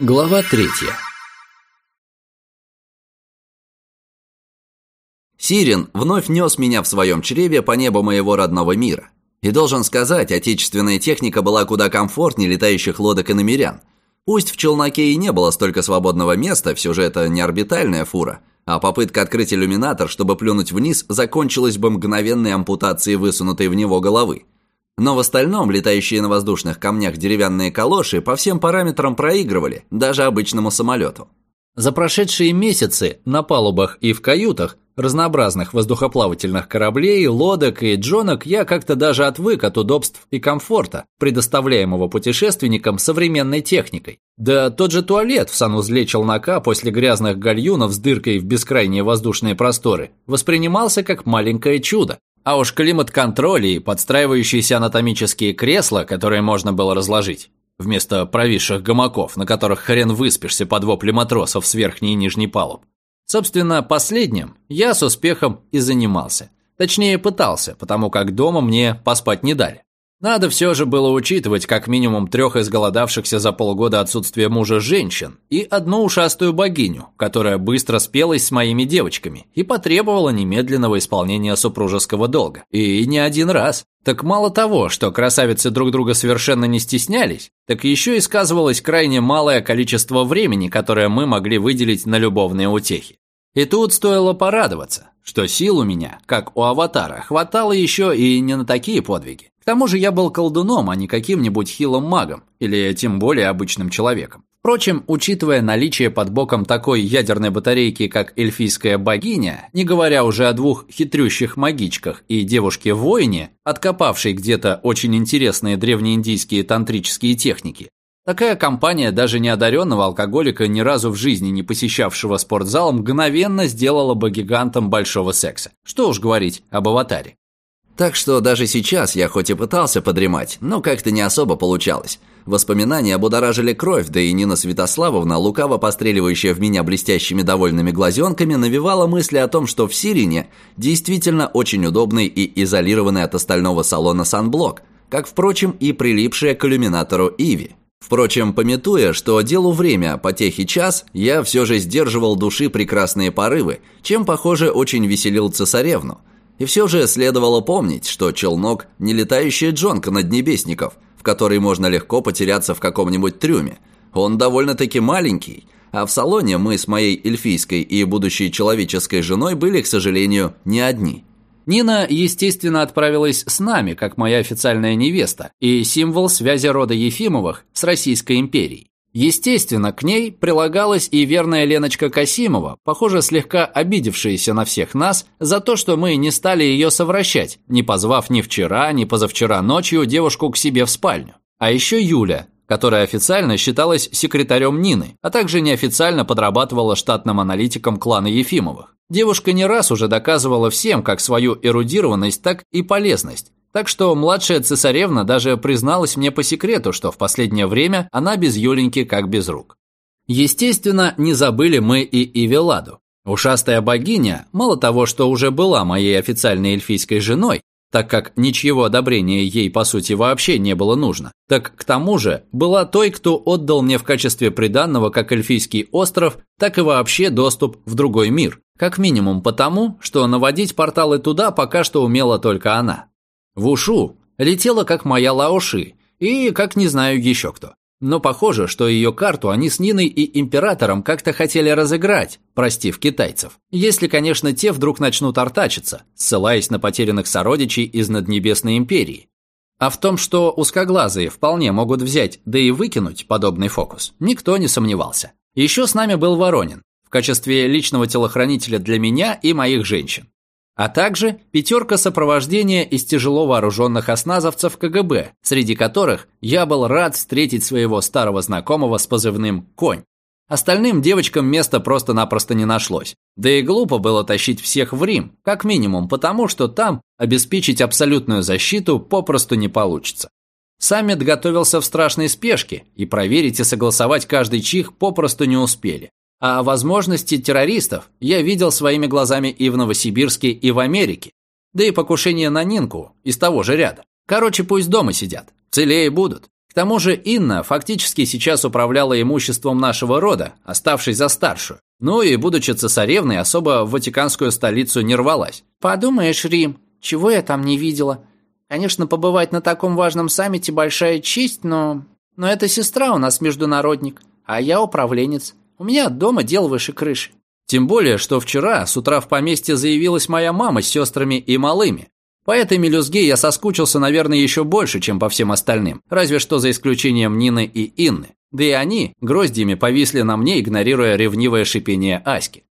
Глава третья Сирин вновь нес меня в своем чреве по небу моего родного мира. И должен сказать, отечественная техника была куда комфортнее летающих лодок и намерян. Пусть в челноке и не было столько свободного места, все же это не орбитальная фура, а попытка открыть иллюминатор, чтобы плюнуть вниз, закончилась бы мгновенной ампутацией высунутой в него головы. Но в остальном летающие на воздушных камнях деревянные калоши по всем параметрам проигрывали, даже обычному самолету. За прошедшие месяцы на палубах и в каютах разнообразных воздухоплавательных кораблей, лодок и джонок я как-то даже отвык от удобств и комфорта, предоставляемого путешественникам современной техникой. Да тот же туалет в санузле челнока после грязных гальюнов с дыркой в бескрайние воздушные просторы воспринимался как маленькое чудо. А уж климат-контроль и подстраивающиеся анатомические кресла, которые можно было разложить, вместо провисших гамаков, на которых хрен выспишься под вопли матросов с верхней и нижней палуб. Собственно, последним я с успехом и занимался. Точнее, пытался, потому как дома мне поспать не дали. Надо все же было учитывать как минимум трех изголодавшихся за полгода отсутствия мужа женщин и одну ушастую богиню, которая быстро спелась с моими девочками и потребовала немедленного исполнения супружеского долга. И не один раз. Так мало того, что красавицы друг друга совершенно не стеснялись, так еще и сказывалось крайне малое количество времени, которое мы могли выделить на любовные утехи. И тут стоило порадоваться, что сил у меня, как у аватара, хватало еще и не на такие подвиги тому же я был колдуном, а не каким-нибудь хилым магом, или тем более обычным человеком. Впрочем, учитывая наличие под боком такой ядерной батарейки, как эльфийская богиня, не говоря уже о двух хитрющих магичках и девушке-воине, откопавшей где-то очень интересные древнеиндийские тантрические техники, такая компания даже неодаренного алкоголика, ни разу в жизни не посещавшего спортзал, мгновенно сделала бы гигантом большого секса. Что уж говорить об аватаре. Так что даже сейчас я хоть и пытался подремать, но как-то не особо получалось. Воспоминания обудоражили кровь, да и Нина Святославовна, лукаво постреливающая в меня блестящими довольными глазенками, навевала мысли о том, что в Сирине действительно очень удобный и изолированный от остального салона санблок, как, впрочем, и прилипшая к иллюминатору Иви. Впрочем, пометуя, что делу время, потехи час, я все же сдерживал души прекрасные порывы, чем, похоже, очень веселил цесаревну – и все же следовало помнить, что челнок – не летающая джонка наднебесников, в которой можно легко потеряться в каком-нибудь трюме. Он довольно-таки маленький, а в салоне мы с моей эльфийской и будущей человеческой женой были, к сожалению, не одни. Нина, естественно, отправилась с нами, как моя официальная невеста, и символ связи рода Ефимовых с Российской империей. Естественно, к ней прилагалась и верная Леночка Касимова, похоже, слегка обидевшаяся на всех нас за то, что мы не стали ее совращать, не позвав ни вчера, ни позавчера ночью девушку к себе в спальню. А еще Юля, которая официально считалась секретарем Нины, а также неофициально подрабатывала штатным аналитиком клана Ефимовых. Девушка не раз уже доказывала всем как свою эрудированность, так и полезность, так что младшая цесаревна даже призналась мне по секрету, что в последнее время она без Юленьки как без рук. Естественно, не забыли мы и Ивеладу. Ушастая богиня, мало того, что уже была моей официальной эльфийской женой, так как ничего одобрения ей, по сути, вообще не было нужно, так к тому же была той, кто отдал мне в качестве приданного как эльфийский остров, так и вообще доступ в другой мир. Как минимум потому, что наводить порталы туда пока что умела только она. В ушу летела как моя Лаоши и как не знаю еще кто. Но похоже, что ее карту они с Ниной и Императором как-то хотели разыграть, простив китайцев. Если, конечно, те вдруг начнут артачиться, ссылаясь на потерянных сородичей из Наднебесной Империи. А в том, что узкоглазые вполне могут взять, да и выкинуть подобный фокус, никто не сомневался. Еще с нами был Воронин, в качестве личного телохранителя для меня и моих женщин а также пятерка сопровождения из тяжело вооруженных осназовцев КГБ, среди которых я был рад встретить своего старого знакомого с позывным «Конь». Остальным девочкам места просто-напросто не нашлось. Да и глупо было тащить всех в Рим, как минимум потому, что там обеспечить абсолютную защиту попросту не получится. Саммит готовился в страшной спешке, и проверить и согласовать каждый чих попросту не успели. А возможности террористов я видел своими глазами и в Новосибирске, и в Америке. Да и покушение на Нинку из того же ряда. Короче, пусть дома сидят, целее будут. К тому же Инна фактически сейчас управляла имуществом нашего рода, оставшись за старшую. Ну и, будучи цесаревной, особо в Ватиканскую столицу не рвалась. «Подумаешь, Рим, чего я там не видела? Конечно, побывать на таком важном саммите – большая честь, но... Но эта сестра у нас международник, а я управленец. У меня дома дел выше крыши». Тем более, что вчера с утра в поместье заявилась моя мама с сестрами и малыми. По этой мелюзге я соскучился, наверное, еще больше, чем по всем остальным, разве что за исключением Нины и Инны. Да и они гроздьями повисли на мне, игнорируя ревнивое шипение Аськи.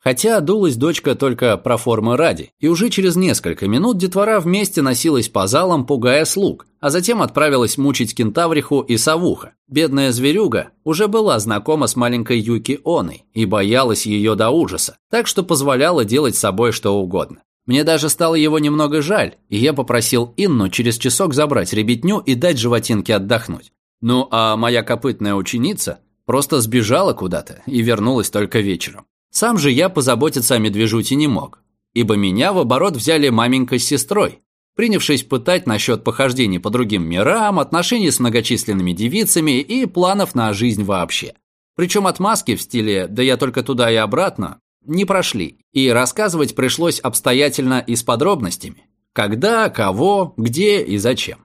Хотя дулась дочка только про формы ради, и уже через несколько минут детвора вместе носилась по залам, пугая слуг, а затем отправилась мучить кентавриху и совуха. Бедная зверюга уже была знакома с маленькой Юки Оной и боялась ее до ужаса, так что позволяла делать с собой что угодно. Мне даже стало его немного жаль, и я попросил Инну через часок забрать ребятню и дать животинке отдохнуть. Ну а моя копытная ученица просто сбежала куда-то и вернулась только вечером. Сам же я позаботиться о медвежуте не мог, ибо меня в оборот взяли маменька с сестрой, принявшись пытать насчет похождений по другим мирам, отношений с многочисленными девицами и планов на жизнь вообще. Причем отмазки в стиле «да я только туда и обратно» не прошли, и рассказывать пришлось обстоятельно и с подробностями. Когда, кого, где и зачем.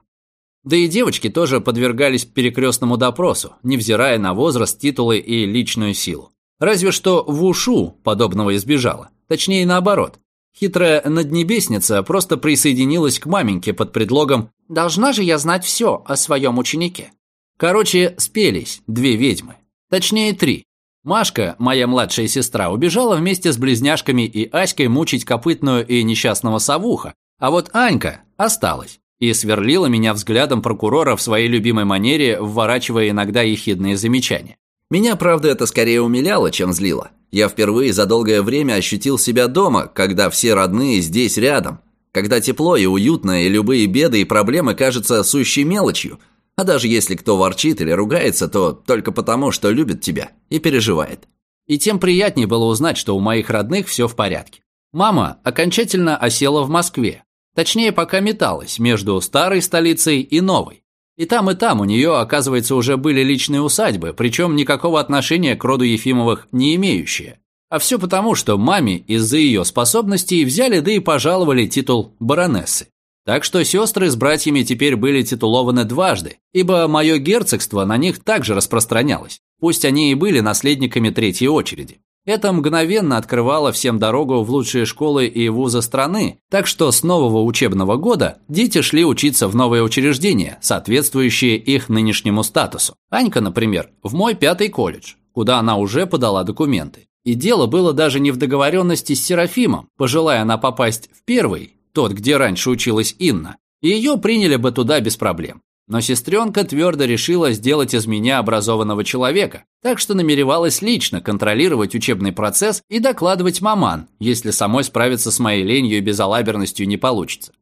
Да и девочки тоже подвергались перекрестному допросу, невзирая на возраст, титулы и личную силу. Разве что в ушу подобного избежала. Точнее, наоборот. Хитрая наднебесница просто присоединилась к маменьке под предлогом «Должна же я знать все о своем ученике». Короче, спелись две ведьмы. Точнее, три. Машка, моя младшая сестра, убежала вместе с близняшками и Аськой мучить копытную и несчастного совуха, а вот Анька осталась и сверлила меня взглядом прокурора в своей любимой манере, вворачивая иногда ехидные замечания. Меня, правда, это скорее умиляло, чем злило. Я впервые за долгое время ощутил себя дома, когда все родные здесь рядом. Когда тепло и уютно, и любые беды и проблемы кажутся сущей мелочью. А даже если кто ворчит или ругается, то только потому, что любит тебя и переживает. И тем приятнее было узнать, что у моих родных все в порядке. Мама окончательно осела в Москве. Точнее, пока металась между старой столицей и новой. И там, и там у нее, оказывается, уже были личные усадьбы, причем никакого отношения к роду Ефимовых не имеющие. А все потому, что маме из-за ее способностей взяли да и пожаловали титул баронессы. Так что сестры с братьями теперь были титулованы дважды, ибо мое герцогство на них также распространялось, пусть они и были наследниками третьей очереди. Это мгновенно открывало всем дорогу в лучшие школы и вузы страны, так что с нового учебного года дети шли учиться в новые учреждения, соответствующие их нынешнему статусу. Анька, например, в мой пятый колледж, куда она уже подала документы. И дело было даже не в договоренности с Серафимом, пожелая она попасть в первый, тот, где раньше училась Инна, ее приняли бы туда без проблем. Но сестренка твердо решила сделать из меня образованного человека, так что намеревалась лично контролировать учебный процесс и докладывать маман, если самой справиться с моей ленью и безалаберностью не получится.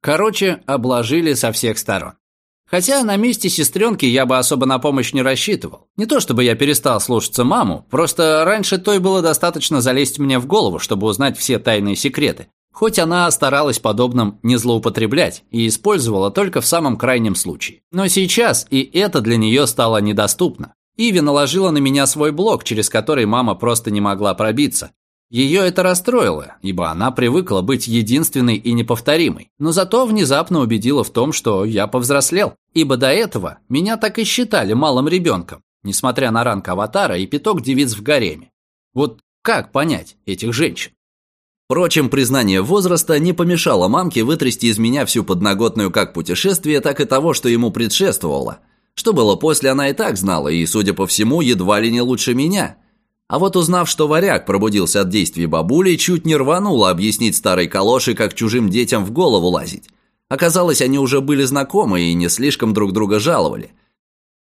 Короче, обложили со всех сторон. Хотя на месте сестренки я бы особо на помощь не рассчитывал. Не то чтобы я перестал слушаться маму, просто раньше той было достаточно залезть мне в голову, чтобы узнать все тайные секреты, Хоть она старалась подобным не злоупотреблять и использовала только в самом крайнем случае. Но сейчас и это для нее стало недоступно. Иви наложила на меня свой блок, через который мама просто не могла пробиться. Ее это расстроило, ибо она привыкла быть единственной и неповторимой, но зато внезапно убедила в том, что я повзрослел, ибо до этого меня так и считали малым ребенком, несмотря на ранг аватара и пяток девиц в гареме. Вот как понять этих женщин? Впрочем, признание возраста не помешало мамке вытрясти из меня всю подноготную как путешествие, так и того, что ему предшествовало. Что было после, она и так знала, и, судя по всему, едва ли не лучше меня. А вот узнав, что варяг пробудился от действий бабули, чуть не рванула объяснить старой калоши, как чужим детям в голову лазить. Оказалось, они уже были знакомы и не слишком друг друга жаловали.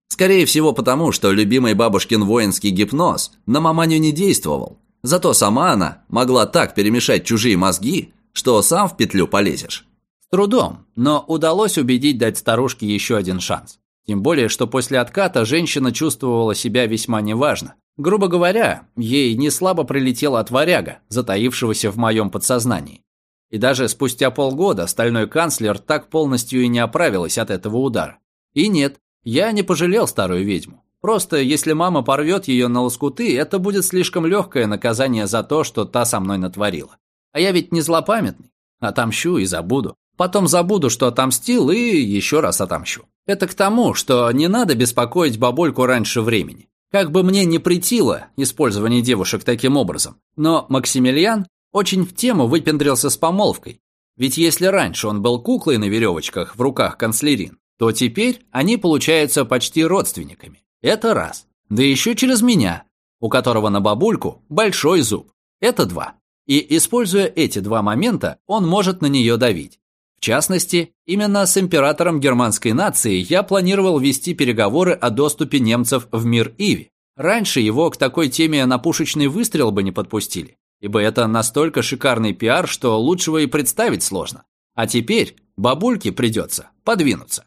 Скорее всего потому, что любимый бабушкин воинский гипноз на маманю не действовал. Зато сама она могла так перемешать чужие мозги, что сам в петлю полезешь. С трудом, но удалось убедить дать старушке еще один шанс. Тем более, что после отката женщина чувствовала себя весьма неважно. Грубо говоря, ей не слабо прилетело от варяга, затаившегося в моем подсознании. И даже спустя полгода стальной канцлер так полностью и не оправилась от этого удара. И нет, Я не пожалел старую ведьму. Просто если мама порвет ее на лоскуты, это будет слишком легкое наказание за то, что та со мной натворила. А я ведь не злопамятный. Отомщу и забуду. Потом забуду, что отомстил, и еще раз отомщу. Это к тому, что не надо беспокоить бабульку раньше времени. Как бы мне не притило использование девушек таким образом, но Максимилиан очень в тему выпендрился с помолвкой. Ведь если раньше он был куклой на веревочках в руках канцлерин, то теперь они получаются почти родственниками. Это раз. Да еще через меня, у которого на бабульку большой зуб. Это два. И используя эти два момента, он может на нее давить. В частности, именно с императором германской нации я планировал вести переговоры о доступе немцев в мир Иви. Раньше его к такой теме на пушечный выстрел бы не подпустили, ибо это настолько шикарный пиар, что лучшего и представить сложно. А теперь бабульке придется подвинуться.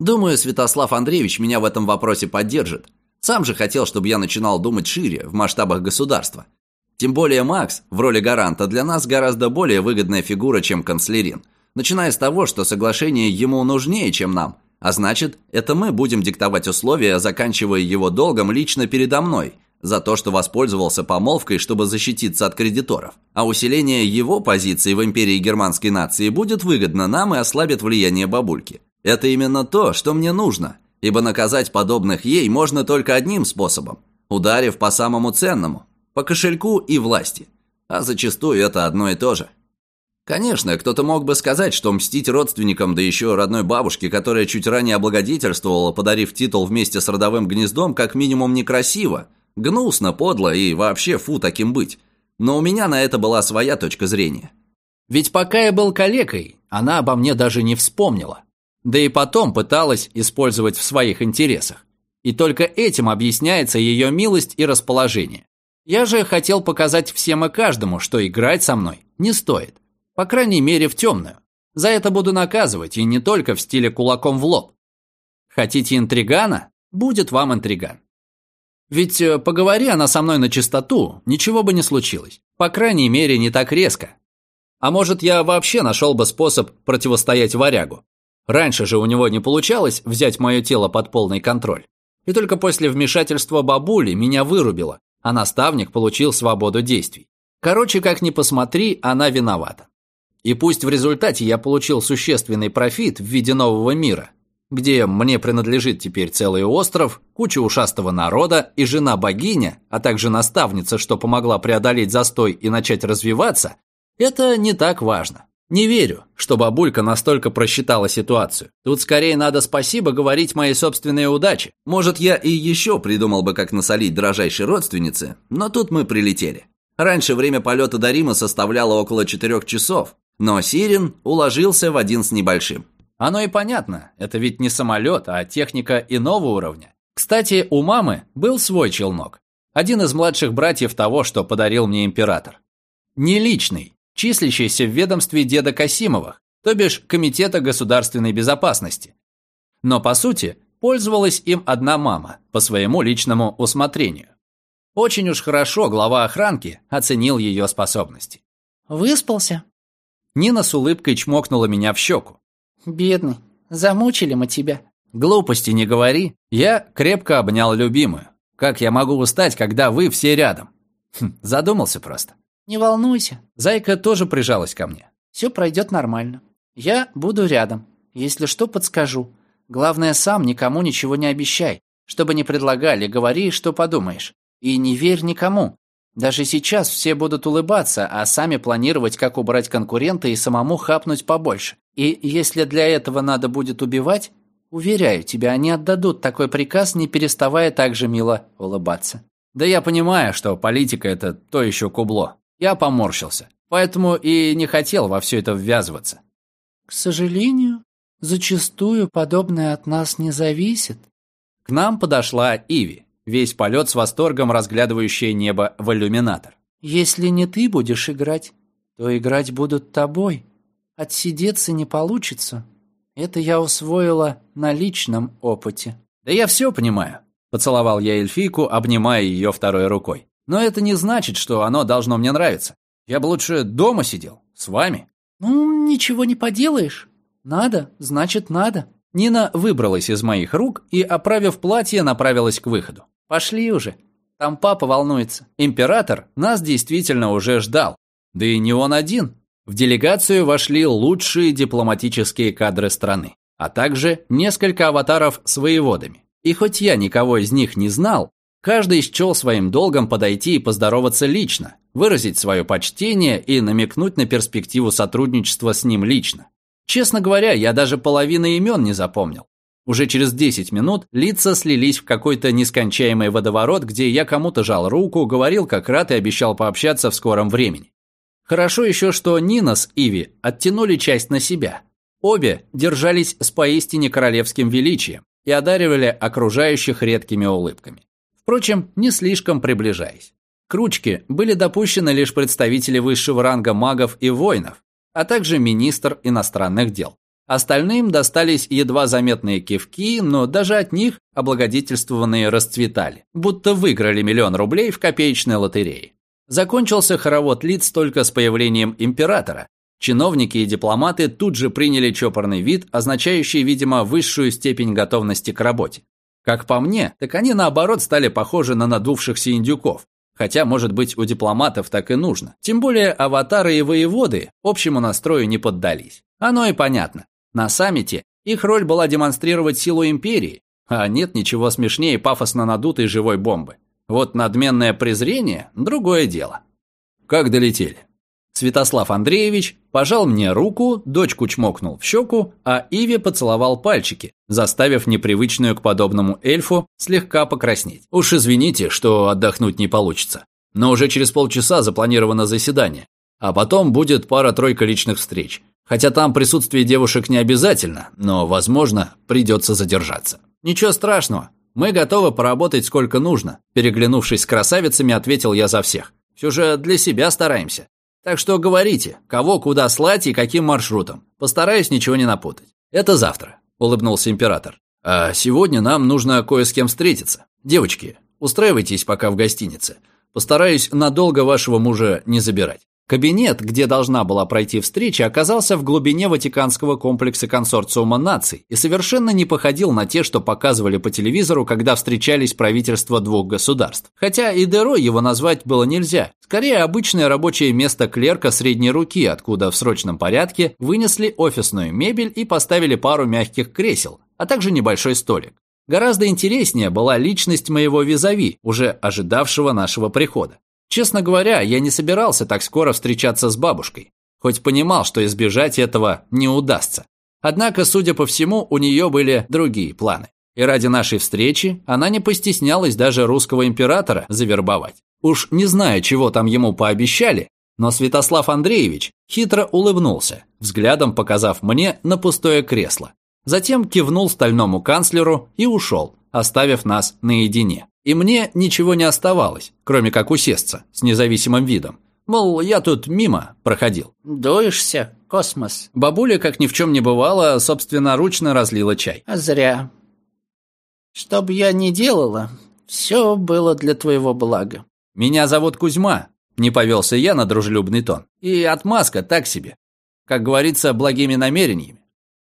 Думаю, Святослав Андреевич меня в этом вопросе поддержит. Сам же хотел, чтобы я начинал думать шире, в масштабах государства. Тем более Макс в роли гаранта для нас гораздо более выгодная фигура, чем канцлерин. Начиная с того, что соглашение ему нужнее, чем нам. А значит, это мы будем диктовать условия, заканчивая его долгом лично передо мной, за то, что воспользовался помолвкой, чтобы защититься от кредиторов. А усиление его позиции в империи германской нации будет выгодно нам и ослабит влияние бабульки. Это именно то, что мне нужно, ибо наказать подобных ей можно только одним способом – ударив по самому ценному, по кошельку и власти. А зачастую это одно и то же. Конечно, кто-то мог бы сказать, что мстить родственникам, да еще родной бабушке, которая чуть ранее облагодетельствовала, подарив титул вместе с родовым гнездом, как минимум некрасиво, гнусно, подло и вообще фу таким быть. Но у меня на это была своя точка зрения. Ведь пока я был калекой, она обо мне даже не вспомнила. Да и потом пыталась использовать в своих интересах. И только этим объясняется ее милость и расположение. Я же хотел показать всем и каждому, что играть со мной не стоит. По крайней мере, в темную. За это буду наказывать, и не только в стиле кулаком в лоб. Хотите интригана? Будет вам интриган. Ведь э, поговори она со мной на чистоту, ничего бы не случилось. По крайней мере, не так резко. А может, я вообще нашел бы способ противостоять варягу. Раньше же у него не получалось взять мое тело под полный контроль. И только после вмешательства бабули меня вырубило, а наставник получил свободу действий. Короче, как ни посмотри, она виновата. И пусть в результате я получил существенный профит в виде нового мира, где мне принадлежит теперь целый остров, куча ушастого народа и жена-богиня, а также наставница, что помогла преодолеть застой и начать развиваться, это не так важно. Не верю, что бабулька настолько просчитала ситуацию. Тут скорее надо спасибо говорить моей собственной удаче. Может, я и еще придумал бы, как насолить дрожайшей родственнице, но тут мы прилетели. Раньше время полета до Рима составляло около четырех часов, но Сирин уложился в один с небольшим. Оно и понятно, это ведь не самолет, а техника иного уровня. Кстати, у мамы был свой челнок. Один из младших братьев того, что подарил мне император. Не личный, числящийся в ведомстве деда Касимовых, то бишь Комитета государственной безопасности. Но, по сути, пользовалась им одна мама, по своему личному усмотрению. Очень уж хорошо глава охранки оценил ее способности. «Выспался?» Нина с улыбкой чмокнула меня в щеку. «Бедный, замучили мы тебя». «Глупости не говори, я крепко обнял любимую. Как я могу устать, когда вы все рядом?» хм, Задумался просто. «Не волнуйся». Зайка тоже прижалась ко мне. «Все пройдет нормально. Я буду рядом. Если что, подскажу. Главное, сам никому ничего не обещай. Чтобы не предлагали, говори, что подумаешь. И не верь никому. Даже сейчас все будут улыбаться, а сами планировать, как убрать конкурента и самому хапнуть побольше. И если для этого надо будет убивать, уверяю тебя, они отдадут такой приказ, не переставая так же мило улыбаться. Да я понимаю, что политика – это то еще кубло. Я поморщился, поэтому и не хотел во все это ввязываться. К сожалению, зачастую подобное от нас не зависит. К нам подошла Иви, весь полет с восторгом разглядывающая небо в иллюминатор. Если не ты будешь играть, то играть будут тобой. Отсидеться не получится. Это я усвоила на личном опыте. Да я все понимаю. Поцеловал я эльфийку, обнимая ее второй рукой. Но это не значит, что оно должно мне нравиться. Я бы лучше дома сидел, с вами». «Ну, ничего не поделаешь. Надо, значит, надо». Нина выбралась из моих рук и, оправив платье, направилась к выходу. «Пошли уже. Там папа волнуется». Император нас действительно уже ждал. Да и не он один. В делегацию вошли лучшие дипломатические кадры страны, а также несколько аватаров с воеводами. И хоть я никого из них не знал, каждый счел своим долгом подойти и поздороваться лично, выразить свое почтение и намекнуть на перспективу сотрудничества с ним лично. Честно говоря, я даже половины имен не запомнил. Уже через 10 минут лица слились в какой-то нескончаемый водоворот, где я кому-то жал руку, говорил как рад и обещал пообщаться в скором времени. Хорошо еще, что Нина с Иви оттянули часть на себя. Обе держались с поистине королевским величием и одаривали окружающих редкими улыбками. Впрочем, не слишком приближаясь. К ручке были допущены лишь представители высшего ранга магов и воинов, а также министр иностранных дел. Остальным достались едва заметные кивки, но даже от них облагодетельствованные расцветали, будто выиграли миллион рублей в копеечной лотерее. Закончился хоровод лиц только с появлением императора. Чиновники и дипломаты тут же приняли чопорный вид, означающий, видимо, высшую степень готовности к работе. Как по мне, так они наоборот стали похожи на надувшихся индюков. Хотя, может быть, у дипломатов так и нужно. Тем более аватары и воеводы общему настрою не поддались. Оно и понятно. На саммите их роль была демонстрировать силу империи, а нет ничего смешнее пафосно надутой живой бомбы. Вот надменное презрение – другое дело. Как долетели? Святослав Андреевич пожал мне руку, дочку чмокнул в щеку, а Иве поцеловал пальчики, заставив непривычную к подобному эльфу слегка покраснеть. Уж извините, что отдохнуть не получится. Но уже через полчаса запланировано заседание. А потом будет пара-тройка личных встреч. Хотя там присутствие девушек не обязательно, но, возможно, придется задержаться. Ничего страшного, «Мы готовы поработать сколько нужно», – переглянувшись с красавицами, ответил я за всех. «Все же для себя стараемся. Так что говорите, кого куда слать и каким маршрутом. Постараюсь ничего не напутать. Это завтра», – улыбнулся император. «А сегодня нам нужно кое с кем встретиться. Девочки, устраивайтесь пока в гостинице. Постараюсь надолго вашего мужа не забирать». Кабинет, где должна была пройти встреча, оказался в глубине Ватиканского комплекса консорциума наций и совершенно не походил на те, что показывали по телевизору, когда встречались правительства двух государств. Хотя и дырой его назвать было нельзя. Скорее, обычное рабочее место клерка средней руки, откуда в срочном порядке вынесли офисную мебель и поставили пару мягких кресел, а также небольшой столик. Гораздо интереснее была личность моего визави, уже ожидавшего нашего прихода. Честно говоря, я не собирался так скоро встречаться с бабушкой, хоть понимал, что избежать этого не удастся. Однако, судя по всему, у нее были другие планы. И ради нашей встречи она не постеснялась даже русского императора завербовать. Уж не знаю, чего там ему пообещали, но Святослав Андреевич хитро улыбнулся, взглядом показав мне на пустое кресло. Затем кивнул стальному канцлеру и ушел, оставив нас наедине. И мне ничего не оставалось, кроме как усесться с независимым видом. Мол, я тут мимо проходил. «Дуешься, космос?» Бабуля, как ни в чем не бывало, собственноручно разлила чай. «А зря. Что бы я ни делала, все было для твоего блага». «Меня зовут Кузьма», – не повелся я на дружелюбный тон. «И отмазка так себе. Как говорится, благими намерениями».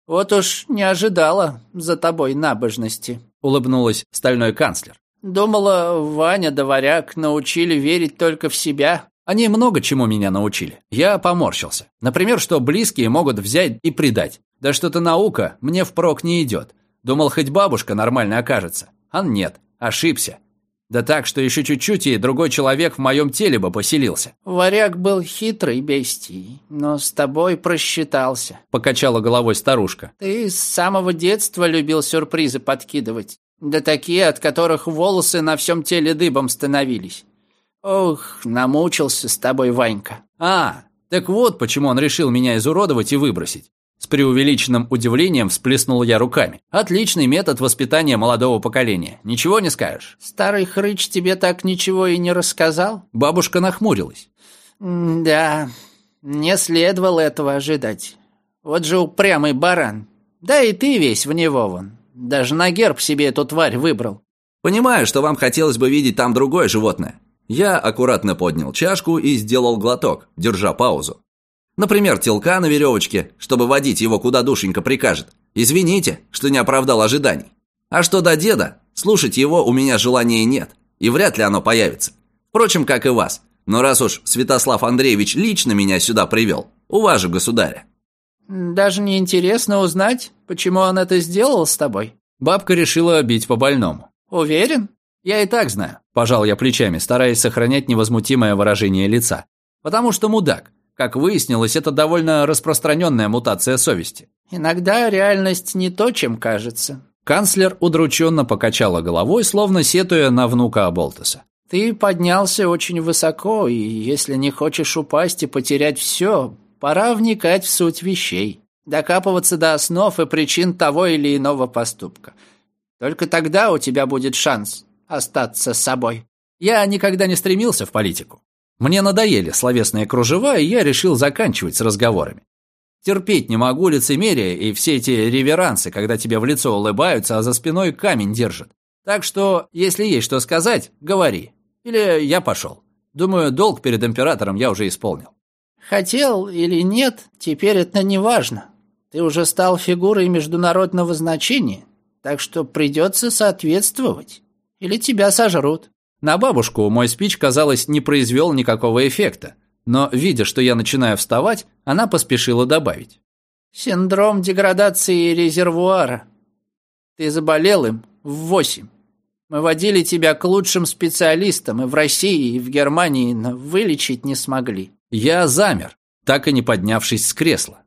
«Вот уж не ожидала за тобой набожности», – улыбнулась стальной канцлер. Думала, Ваня да Варяг научили верить только в себя. Они много чему меня научили. Я поморщился. Например, что близкие могут взять и предать. Да что-то наука мне впрок не идет. Думал, хоть бабушка нормально окажется. А нет, ошибся. Да так, что еще чуть-чуть, и другой человек в моем теле бы поселился. Варяг был хитрый бестий, но с тобой просчитался. Покачала головой старушка. Ты с самого детства любил сюрпризы подкидывать. Да такие, от которых волосы на всем теле дыбом становились. Ох, намучился с тобой Ванька. А, так вот почему он решил меня изуродовать и выбросить. С преувеличенным удивлением всплеснул я руками. Отличный метод воспитания молодого поколения. Ничего не скажешь? Старый хрыч тебе так ничего и не рассказал? Бабушка нахмурилась. Да, не следовало этого ожидать. Вот же упрямый баран. Да и ты весь в него вон. Даже на герб себе эту тварь выбрал. Понимаю, что вам хотелось бы видеть там другое животное. Я аккуратно поднял чашку и сделал глоток, держа паузу. Например, телка на веревочке, чтобы водить его куда душенька прикажет. Извините, что не оправдал ожиданий. А что до деда, слушать его у меня желания нет, и вряд ли оно появится. Впрочем, как и вас. Но раз уж Святослав Андреевич лично меня сюда привел, уважу государя». «Даже не интересно узнать, почему он это сделал с тобой?» Бабка решила бить по больному. «Уверен?» «Я и так знаю», – пожал я плечами, стараясь сохранять невозмутимое выражение лица. «Потому что мудак. Как выяснилось, это довольно распространенная мутация совести». «Иногда реальность не то, чем кажется». Канцлер удрученно покачала головой, словно сетуя на внука Аболтеса. «Ты поднялся очень высоко, и если не хочешь упасть и потерять все, пора вникать в суть вещей, докапываться до основ и причин того или иного поступка. Только тогда у тебя будет шанс остаться собой». Я никогда не стремился в политику. Мне надоели словесные кружева, и я решил заканчивать с разговорами. Терпеть не могу лицемерие и все эти реверансы, когда тебе в лицо улыбаются, а за спиной камень держат. Так что, если есть что сказать, говори. Или я пошел. Думаю, долг перед императором я уже исполнил. Хотел или нет, теперь это не важно. Ты уже стал фигурой международного значения, так что придется соответствовать. Или тебя сожрут. На бабушку мой спич, казалось, не произвел никакого эффекта. Но, видя, что я начинаю вставать, она поспешила добавить. «Синдром деградации резервуара. Ты заболел им в восемь. Мы водили тебя к лучшим специалистам и в России, и в Германии, но вылечить не смогли». Я замер, так и не поднявшись с кресла.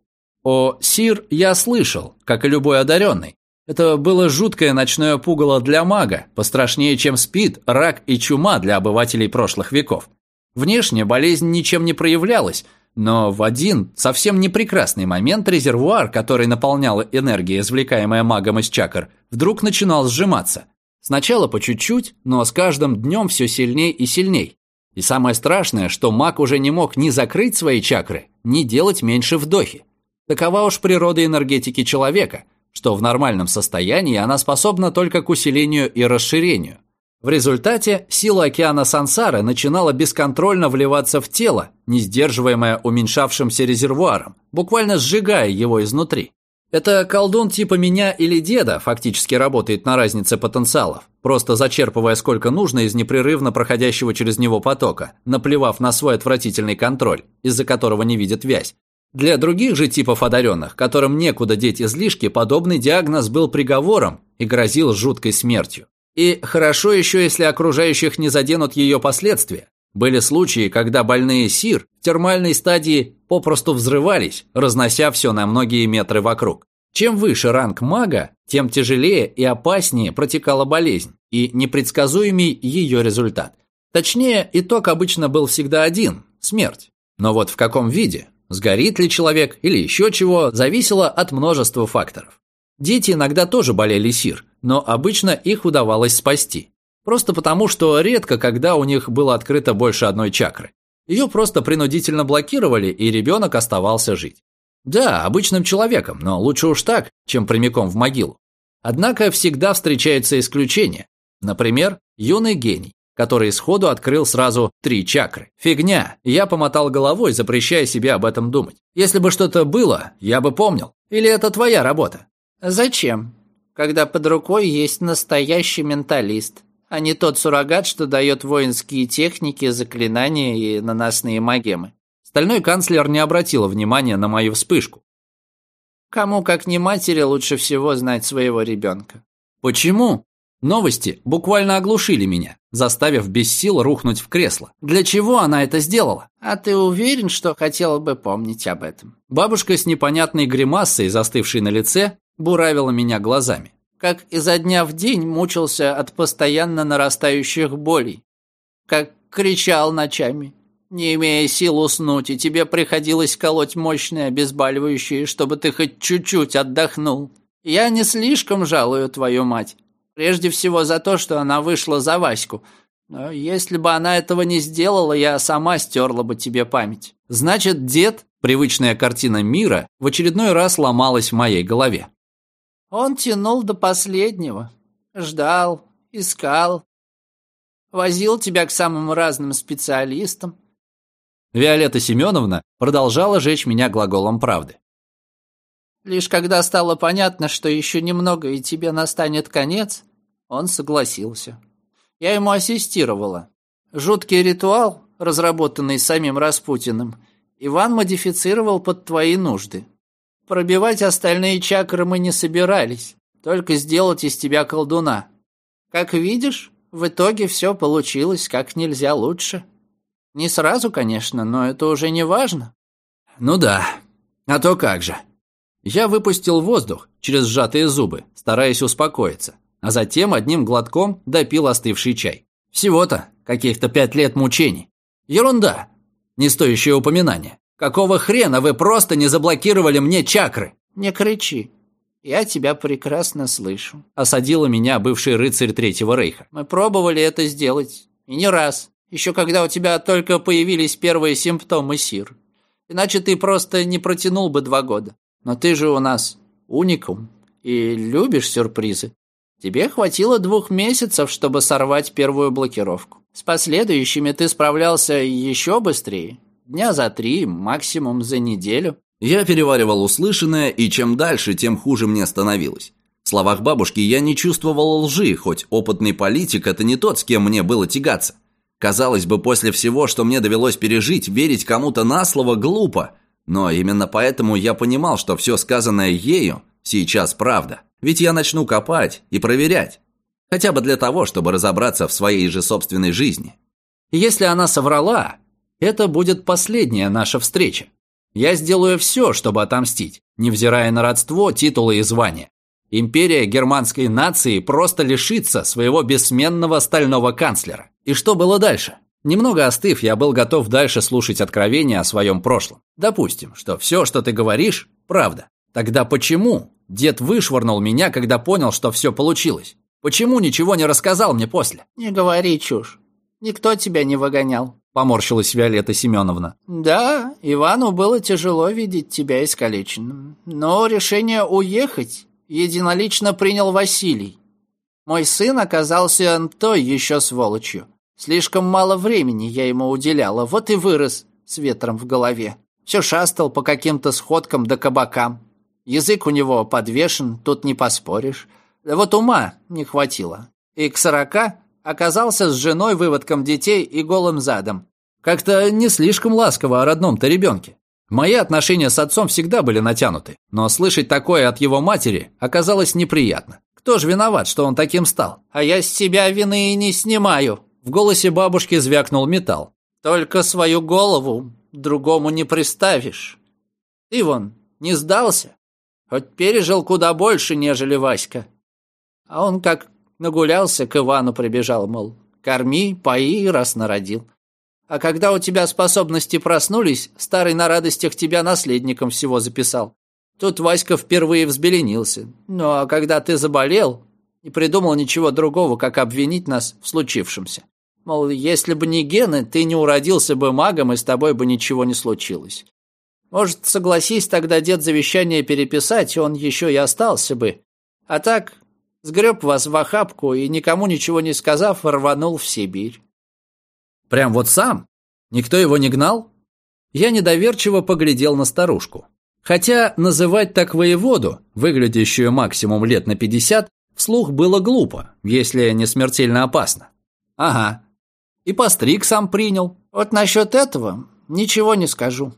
О Сир я слышал, как и любой одаренный. Это было жуткое ночное пугало для мага, пострашнее, чем спид, рак и чума для обывателей прошлых веков. Внешне болезнь ничем не проявлялась, но в один совсем непрекрасный момент резервуар, который наполнял энергия, извлекаемая магом из чакр, вдруг начинал сжиматься. Сначала по чуть-чуть, но с каждым днем все сильней и сильней. И самое страшное, что маг уже не мог ни закрыть свои чакры, ни делать меньше вдохи. Такова уж природа энергетики человека, что в нормальном состоянии она способна только к усилению и расширению. В результате сила океана Сансары начинала бесконтрольно вливаться в тело, не сдерживаемое уменьшавшимся резервуаром, буквально сжигая его изнутри. Это колдун типа меня или деда фактически работает на разнице потенциалов, просто зачерпывая сколько нужно из непрерывно проходящего через него потока, наплевав на свой отвратительный контроль, из-за которого не видит вязь. Для других же типов одаренных, которым некуда деть излишки, подобный диагноз был приговором и грозил жуткой смертью. И хорошо еще, если окружающих не заденут ее последствия. Были случаи, когда больные СИР в термальной стадии попросту взрывались, разнося все на многие метры вокруг. Чем выше ранг мага, тем тяжелее и опаснее протекала болезнь и непредсказуемый ее результат. Точнее, итог обычно был всегда один – смерть. Но вот в каком виде, сгорит ли человек или еще чего, зависело от множества факторов. Дети иногда тоже болели СИР, но обычно их удавалось спасти. Просто потому, что редко когда у них было открыто больше одной чакры. Ее просто принудительно блокировали, и ребенок оставался жить. Да, обычным человеком, но лучше уж так, чем прямиком в могилу. Однако всегда встречаются исключения. Например, юный гений, который сходу открыл сразу три чакры. Фигня, я помотал головой, запрещая себе об этом думать. Если бы что-то было, я бы помнил. Или это твоя работа? Зачем? Когда под рукой есть настоящий менталист, а не тот суррогат, что дает воинские техники, заклинания и наносные магемы. Стальной канцлер не обратила внимания на мою вспышку. Кому, как не матери, лучше всего знать своего ребенка. Почему? Новости буквально оглушили меня, заставив без сил рухнуть в кресло. Для чего она это сделала? А ты уверен, что хотела бы помнить об этом? Бабушка с непонятной гримасой, застывшей на лице, буравила меня глазами. Как изо дня в день мучился от постоянно нарастающих болей. Как кричал ночами, не имея сил уснуть, и тебе приходилось колоть мощные обезболивающие, чтобы ты хоть чуть-чуть отдохнул. Я не слишком жалую твою мать. Прежде всего за то, что она вышла за Ваську. Но если бы она этого не сделала, я сама стерла бы тебе память. Значит, дед, привычная картина мира, в очередной раз ломалась в моей голове. Он тянул до последнего. Ждал, искал. Возил тебя к самым разным специалистам. Виолетта Семеновна продолжала жечь меня глаголом правды. Лишь когда стало понятно, что еще немного и тебе настанет конец, он согласился. Я ему ассистировала. Жуткий ритуал, разработанный самим Распутиным, Иван модифицировал под твои нужды. Пробивать остальные чакры мы не собирались, только сделать из тебя колдуна. Как видишь, в итоге все получилось как нельзя лучше. Не сразу, конечно, но это уже не важно. Ну да, а то как же. Я выпустил воздух через сжатые зубы, стараясь успокоиться, а затем одним глотком допил остывший чай. Всего-то каких-то пять лет мучений. Ерунда, не стоящее упоминание. Какого хрена вы просто не заблокировали мне чакры? Не кричи. Я тебя прекрасно слышу. Осадила меня бывший рыцарь Третьего Рейха. Мы пробовали это сделать. И не раз. Еще когда у тебя только появились первые симптомы СИР. Иначе ты просто не протянул бы два года. Но ты же у нас уникум и любишь сюрпризы. Тебе хватило двух месяцев, чтобы сорвать первую блокировку. С последующими ты справлялся еще быстрее. Дня за три, максимум за неделю. Я переваривал услышанное, и чем дальше, тем хуже мне становилось. В словах бабушки я не чувствовал лжи, хоть опытный политик – это не тот, с кем мне было тягаться. Казалось бы, после всего, что мне довелось пережить, верить кому-то на слово глупо – но именно поэтому я понимал, что все сказанное ею сейчас правда. Ведь я начну копать и проверять. Хотя бы для того, чтобы разобраться в своей же собственной жизни. Если она соврала, это будет последняя наша встреча. Я сделаю все, чтобы отомстить, невзирая на родство, титулы и звания. Империя германской нации просто лишится своего бессменного стального канцлера. И что было дальше? Немного остыв, я был готов дальше слушать откровения о своем прошлом. Допустим, что все, что ты говоришь, правда. Тогда почему дед вышвырнул меня, когда понял, что все получилось? Почему ничего не рассказал мне после? Не говори чушь. Никто тебя не выгонял. Поморщилась Виолетта Семеновна. Да, Ивану было тяжело видеть тебя искалеченным. Но решение уехать единолично принял Василий. Мой сын оказался той еще сволочью. Слишком мало времени я ему уделяла, вот и вырос с ветром в голове. Все шастал по каким-то сходкам да кабакам. Язык у него подвешен, тут не поспоришь. Да вот ума не хватило. И к сорока оказался с женой, выводком детей и голым задом. Как-то не слишком ласково о родном-то ребенке. Мои отношения с отцом всегда были натянуты, но слышать такое от его матери оказалось неприятно. Кто же виноват, что он таким стал? А я с себя вины и не снимаю, в голосе бабушки звякнул металл. «Только свою голову другому не приставишь. Ты вон не сдался, хоть пережил куда больше, нежели Васька. А он как нагулялся, к Ивану прибежал, мол, корми, пои, раз народил. А когда у тебя способности проснулись, старый на радостях тебя наследником всего записал. Тут Васька впервые взбеленился. Ну а когда ты заболел, не придумал ничего другого, как обвинить нас в случившемся. Мол, если бы не гены, ты не уродился бы магом, и с тобой бы ничего не случилось. Может, согласись тогда дед завещание переписать, он еще и остался бы. А так, сгреб вас в охапку и, никому ничего не сказав, рванул в Сибирь. Прям вот сам? Никто его не гнал? Я недоверчиво поглядел на старушку. Хотя называть так воеводу, выглядящую максимум лет на пятьдесят, вслух было глупо, если не смертельно опасно. Ага, и постриг сам принял. Вот насчет этого ничего не скажу.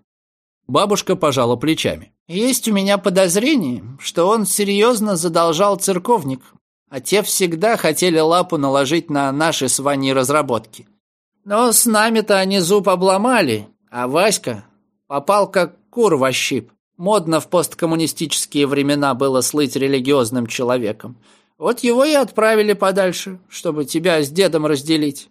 Бабушка пожала плечами. Есть у меня подозрение, что он серьезно задолжал церковник, а те всегда хотели лапу наложить на наши с Ваней разработки. Но с нами-то они зуб обломали, а Васька попал как кур во щип. Модно в посткоммунистические времена было слыть религиозным человеком. Вот его и отправили подальше, чтобы тебя с дедом разделить.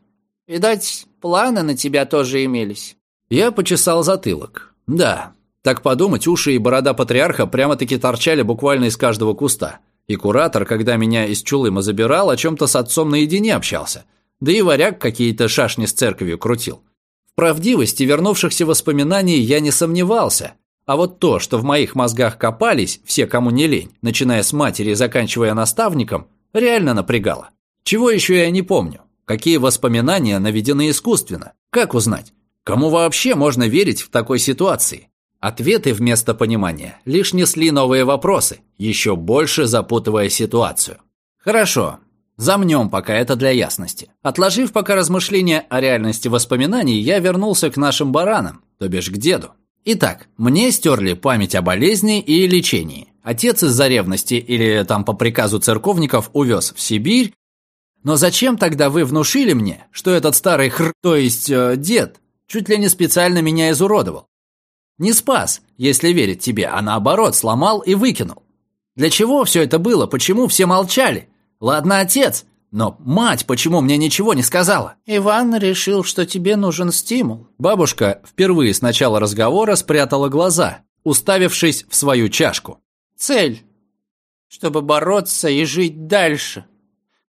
Видать, планы на тебя тоже имелись». Я почесал затылок. «Да, так подумать, уши и борода патриарха прямо-таки торчали буквально из каждого куста. И куратор, когда меня из Чулыма забирал, о чем-то с отцом наедине общался. Да и варяг какие-то шашни с церковью крутил. В правдивости вернувшихся воспоминаний я не сомневался. А вот то, что в моих мозгах копались, все, кому не лень, начиная с матери и заканчивая наставником, реально напрягало. Чего еще я не помню. Какие воспоминания наведены искусственно? Как узнать? Кому вообще можно верить в такой ситуации? Ответы вместо понимания лишь несли новые вопросы, еще больше запутывая ситуацию. Хорошо, замнем пока это для ясности. Отложив пока размышления о реальности воспоминаний, я вернулся к нашим баранам, то бишь к деду. Итак, мне стерли память о болезни и лечении. Отец из-за ревности или там по приказу церковников увез в Сибирь. Но зачем тогда вы внушили мне, что этот старый хр, то есть э, дед, чуть ли не специально меня изуродовал? Не спас, если верить тебе, а наоборот сломал и выкинул. Для чего все это было? Почему все молчали? Ладно, отец, но мать почему мне ничего не сказала? Иван решил, что тебе нужен стимул. Бабушка впервые с начала разговора спрятала глаза, уставившись в свою чашку. Цель, чтобы бороться и жить дальше.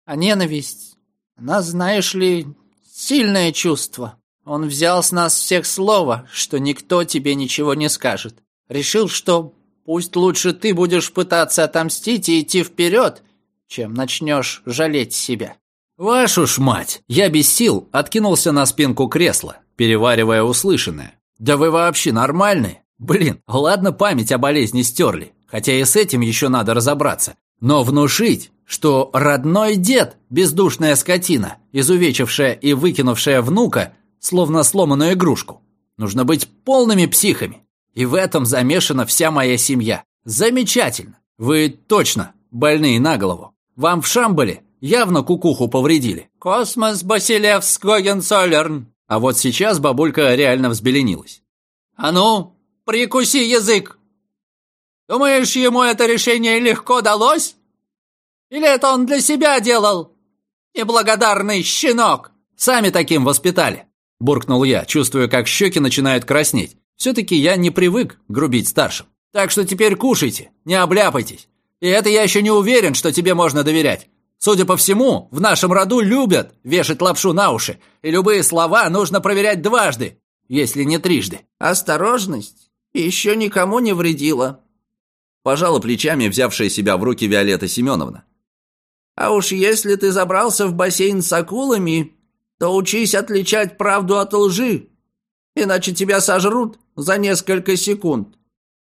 А ненависть, она, знаешь ли, сильное чувство. Он взял с нас всех слово, что никто тебе ничего не скажет. Решил, что пусть лучше ты будешь пытаться отомстить и идти вперед, чем начнешь жалеть себя. Вашу ж мать! Я без сил откинулся на спинку кресла, переваривая услышанное. Да вы вообще нормальные? Блин, ладно память о болезни стерли, хотя и с этим еще надо разобраться. Но внушить, что родной дед, бездушная скотина, изувечившая и выкинувшая внука, словно сломанную игрушку. Нужно быть полными психами. И в этом замешана вся моя семья. Замечательно. Вы точно больные на голову. Вам в Шамбале явно кукуху повредили. Космос Басилевс Гогенцоллерн. А вот сейчас бабулька реально взбеленилась. А ну, прикуси язык. Думаешь, ему это решение легко далось? Или это он для себя делал? Неблагодарный щенок. Сами таким воспитали. Буркнул я, чувствуя, как щеки начинают краснеть. Все-таки я не привык грубить старшим. Так что теперь кушайте, не обляпайтесь. И это я еще не уверен, что тебе можно доверять. Судя по всему, в нашем роду любят вешать лапшу на уши, и любые слова нужно проверять дважды, если не трижды. Осторожность еще никому не вредила. Пожала плечами взявшая себя в руки Виолетта Семеновна. А уж если ты забрался в бассейн с акулами, то учись отличать правду от лжи, иначе тебя сожрут за несколько секунд.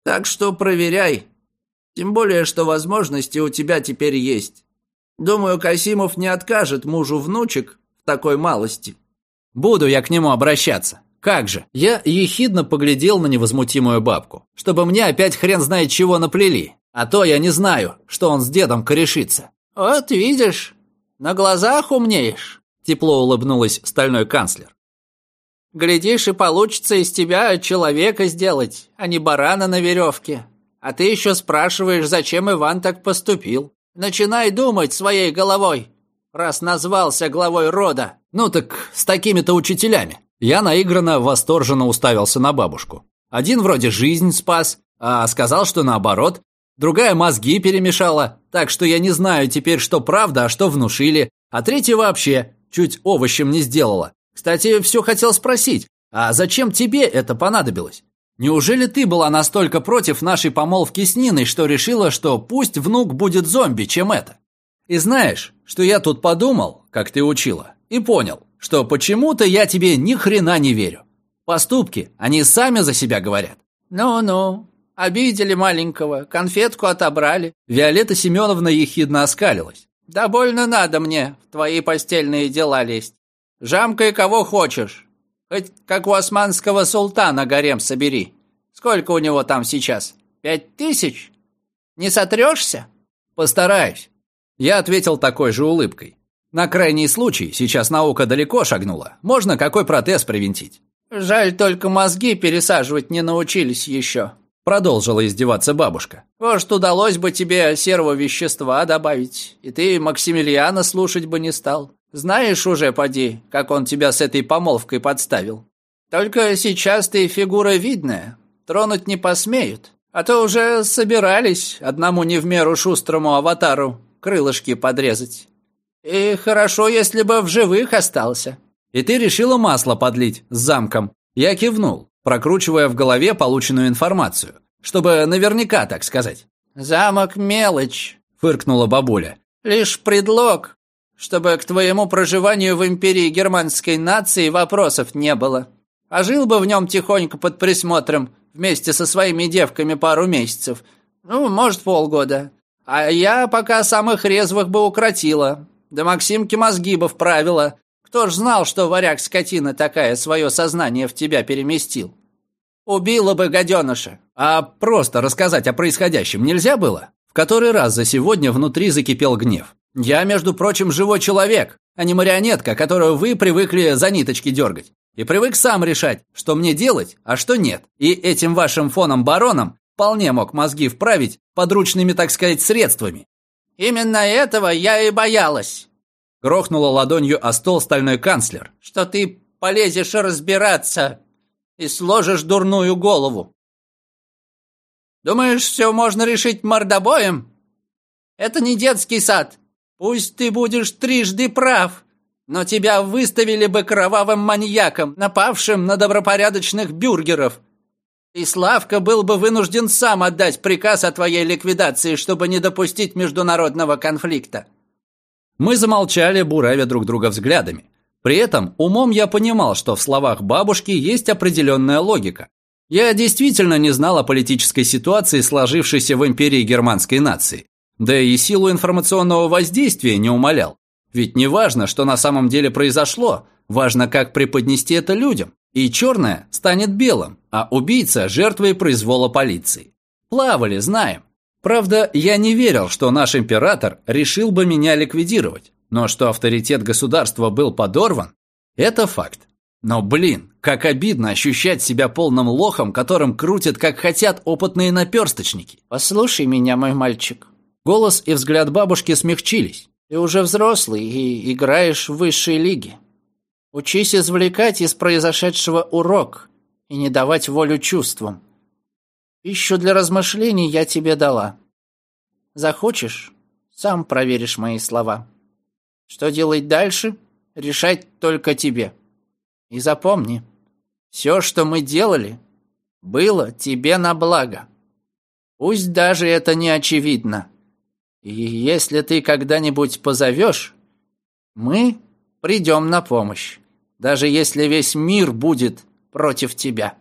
Так что проверяй. Тем более, что возможности у тебя теперь есть. Думаю, Касимов не откажет мужу внучек в такой малости. Буду я к нему обращаться. Как же? Я ехидно поглядел на невозмутимую бабку, чтобы мне опять хрен знает чего наплели. А то я не знаю, что он с дедом корешится. Вот видишь, на глазах умнеешь. Тепло улыбнулась стальной канцлер. «Глядишь, и получится из тебя человека сделать, а не барана на веревке. А ты еще спрашиваешь, зачем Иван так поступил. Начинай думать своей головой, раз назвался главой рода». «Ну так с такими-то учителями». Я наигранно восторженно уставился на бабушку. Один вроде жизнь спас, а сказал, что наоборот. Другая мозги перемешала, так что я не знаю теперь, что правда, а что внушили. А третья вообще чуть овощем не сделала. Кстати, все хотел спросить, а зачем тебе это понадобилось? Неужели ты была настолько против нашей помолвки с Ниной, что решила, что пусть внук будет зомби, чем это? И знаешь, что я тут подумал, как ты учила, и понял, что почему-то я тебе ни хрена не верю. Поступки, они сами за себя говорят. Ну-ну, обидели маленького, конфетку отобрали. Виолетта Семеновна ехидно оскалилась. Да больно надо мне в твои постельные дела лезть. Жамкай кого хочешь. Хоть как у османского султана гарем собери. Сколько у него там сейчас? Пять тысяч? Не сотрешься? Постараюсь. Я ответил такой же улыбкой. На крайний случай, сейчас наука далеко шагнула. Можно какой протез привинтить. Жаль, только мозги пересаживать не научились еще. Продолжила издеваться бабушка. Может, удалось бы тебе серого вещества добавить, и ты Максимилиана слушать бы не стал. Знаешь уже, поди, как он тебя с этой помолвкой подставил. Только сейчас ты фигура видная, тронуть не посмеют. А то уже собирались одному не в меру шустрому аватару крылышки подрезать. И хорошо, если бы в живых остался. И ты решила масло подлить с замком. Я кивнул прокручивая в голове полученную информацию, чтобы наверняка, так сказать. «Замок – мелочь», – фыркнула бабуля. «Лишь предлог, чтобы к твоему проживанию в империи германской нации вопросов не было. А жил бы в нем тихонько под присмотром вместе со своими девками пару месяцев. Ну, может, полгода. А я пока самых резвых бы укротила. Да Максимке мозги бы вправила. Кто ж знал, что варяг-скотина такая свое сознание в тебя переместил? Убила бы гаденыша. А просто рассказать о происходящем нельзя было? В который раз за сегодня внутри закипел гнев. Я, между прочим, живой человек, а не марионетка, которую вы привыкли за ниточки дергать. И привык сам решать, что мне делать, а что нет. И этим вашим фоном-бароном вполне мог мозги вправить подручными, так сказать, средствами. Именно этого я и боялась. Грохнула ладонью о стол стальной канцлер. Что ты полезешь разбираться и сложишь дурную голову. Думаешь, все можно решить мордобоем? Это не детский сад. Пусть ты будешь трижды прав, но тебя выставили бы кровавым маньяком, напавшим на добропорядочных бюргеров. И Славка был бы вынужден сам отдать приказ о твоей ликвидации, чтобы не допустить международного конфликта. Мы замолчали, буравя друг друга взглядами. При этом умом я понимал, что в словах бабушки есть определенная логика. Я действительно не знал о политической ситуации, сложившейся в империи германской нации. Да и силу информационного воздействия не умолял. Ведь не важно, что на самом деле произошло, важно, как преподнести это людям. И черное станет белым, а убийца – жертвой произвола полиции. Плавали, знаем. Правда, я не верил, что наш император решил бы меня ликвидировать. Но что авторитет государства был подорван – это факт. Но, блин, как обидно ощущать себя полным лохом, которым крутят, как хотят, опытные наперсточники. «Послушай меня, мой мальчик». Голос и взгляд бабушки смягчились. «Ты уже взрослый и играешь в высшей лиге. Учись извлекать из произошедшего урок и не давать волю чувствам. Пищу для размышлений я тебе дала. Захочешь, сам проверишь мои слова. Что делать дальше, решать только тебе. И запомни, все, что мы делали, было тебе на благо. Пусть даже это не очевидно. И если ты когда-нибудь позовешь, мы придем на помощь, даже если весь мир будет против тебя.